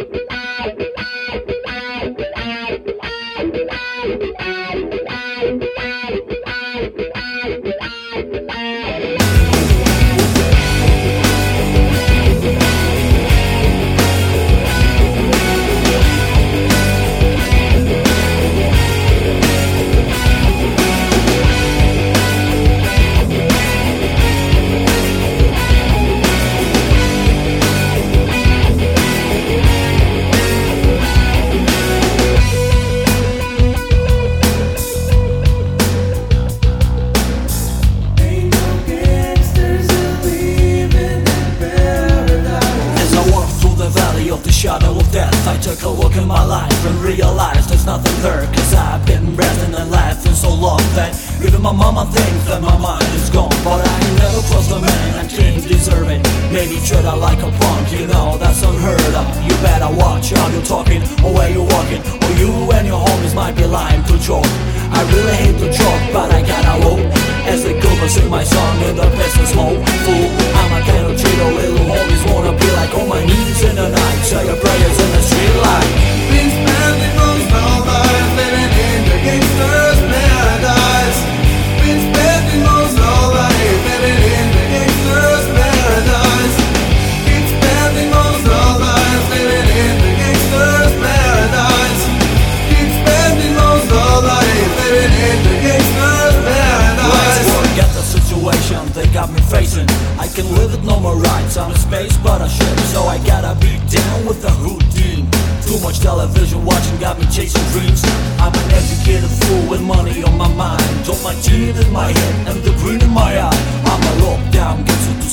Thank you. So that Even my mama thinks that my mind is gone. But I never crossed a man, I didn't deserve it. Maybe treat I like a punk, you know that's unheard of. You better watch how you're talking or where you're walking. Or you and your homies might be lying to joke I really hate to joke, but I gotta hope. As they go and sing my song in the business smoke. Fool, I'm a kind of cheater, little homies wanna be like On my knees in situation they got me facing. I can live with no more rights, I'm in space but I should. So I gotta be down with the routine. Too much television watching got me chasing dreams. I'm an educated fool with money on my mind. Told my teeth in my head and the green in my eye. I'm a lockdown, gets you